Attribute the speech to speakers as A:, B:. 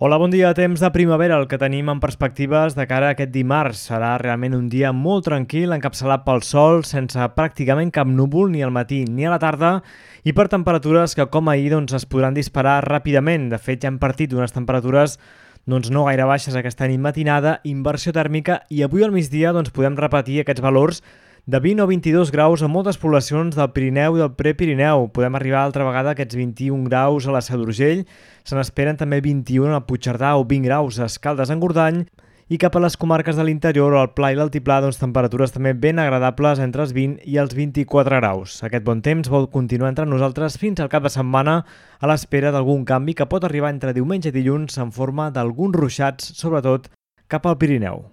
A: Hola, bon dia. Temps de primavera, el que tenim en perspectives de cara a aquest dimarts. Serà realment un dia molt tranquil, encapçalat pel sol, sense pràcticament cap núvol ni al matí ni a la tarda, i per temperatures que, com ahir, doncs, es podran disparar ràpidament. De fet, ja hem partit d'unes temperatures doncs no gaire baixes aquesta nit matinada, inversió tèrmica, i avui al migdia doncs, podem repetir aquests valors de 20 o 22 graus a moltes poblacions del Pirineu i del Prepirineu. Podem arribar altra vegada a aquests 21 graus a la Seu d'Urgell. Se n'esperen també 21 a Puigcerdà o 20 graus a Escaldes en Gordany i cap a les comarques de l'interior o al Pla i l'Altiplà, doncs temperatures també ben agradables entre els 20 i els 24 graus. Aquest bon temps vol continuar entre nosaltres fins al cap de setmana a l'espera d'algun canvi que pot arribar entre diumenge i dilluns en forma d'alguns ruixats, sobretot cap al Pirineu.